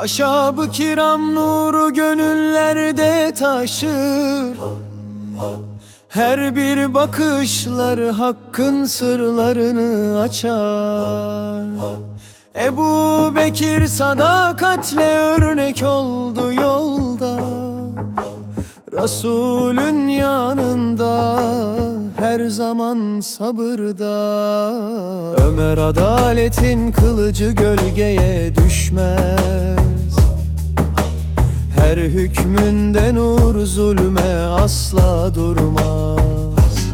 Aşabı kiram nuru gönüllerde taşır. Her bir bakışları hakkın sırlarını açar. Ebu Bekir sadakatle örnek oldu yolda. Resulün yanında her zaman sabırda. Ömer adaletin kılıcı gölgeye düşmez. Her hükmünde nur zulme asla durmaz.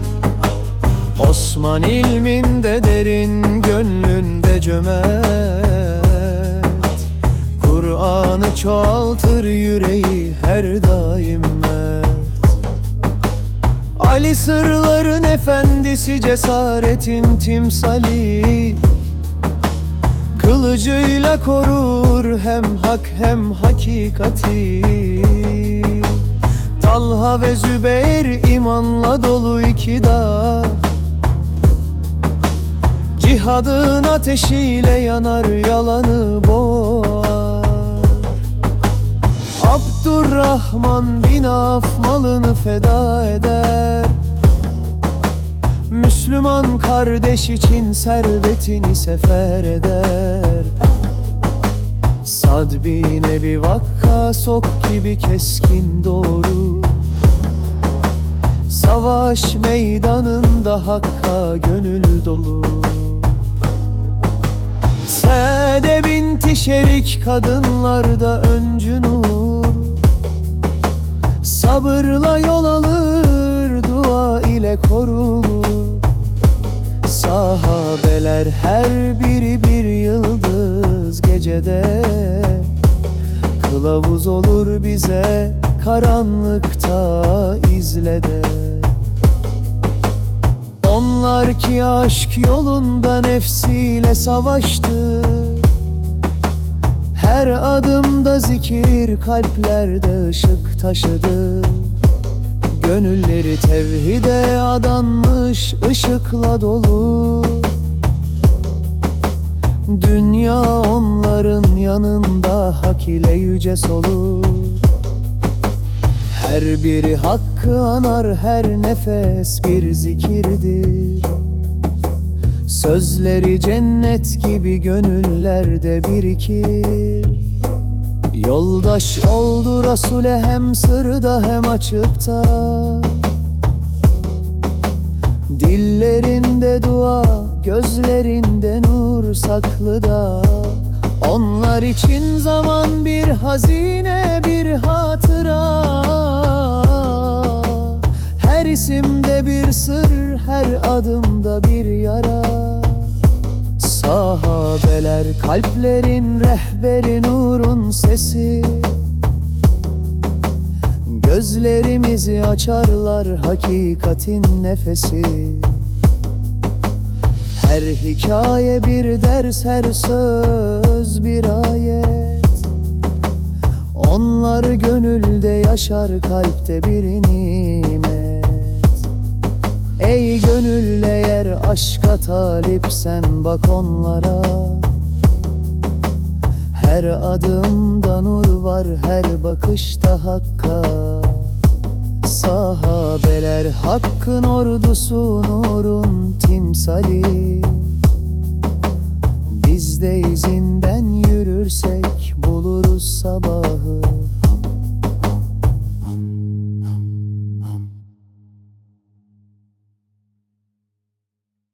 Osman ilminde derin gönlünde cömert. Kur'an'ı çoğaltır yüreği her daim Ali sırların efendisi cesaretin timsali. Kılıcıyla korur hem hak hem hakikati. Talha ve Zübeyir imanla dolu iki dağ Cihadın ateşiyle yanar yalanı boğar Abdurrahman bin Af malını feda eder. Müslüman kardeş için servetini sefer eder. Sad bin Ebi Vakkas ok gibi keskin doğru. Savaş meydanında hakka gönül dolu. Sade binti şerik kadınlarda öncü nur Sabırla yol alır dua ile korulur. Sahabeler her biri bir yıldız gecede. Kılavuz olur bize karanlıkta izlede. Onlar ki aşk yolunda nefsiyle savaştı Her adımda zikir kalplerde ışık taşıdı. Gönülleri tevhide adanmış ışıkla dolu. Dünya onların yanında hak ile yüce solur Her biri hakkı anar her nefes bir zikirdir Sözleri cennet gibi gönüllerde birikir. Yoldaş oldu Resul'e hem sırda hem açıkta. Dillerinde dua, gözlerinde nur saklıda. Onlar için zaman bir hazine, bir hatıra. Her her adımda bir yara. Sahabeler kalplerin rehberi nurun sesi. Gözlerimizi açarlar hakikatin nefesi. Her hikaye bir ders, her söz bir ayet. Onlar gönülde yaşar, kalpte bir nimet Ey gönül eğer aşka talipsen bak onlara. Her adımda nur var her bakışta hakka. Sahabeler hakkın ordusu nurun timsali. Biz de izinden yürürsek buluruz sabah